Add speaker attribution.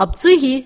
Speaker 1: obcy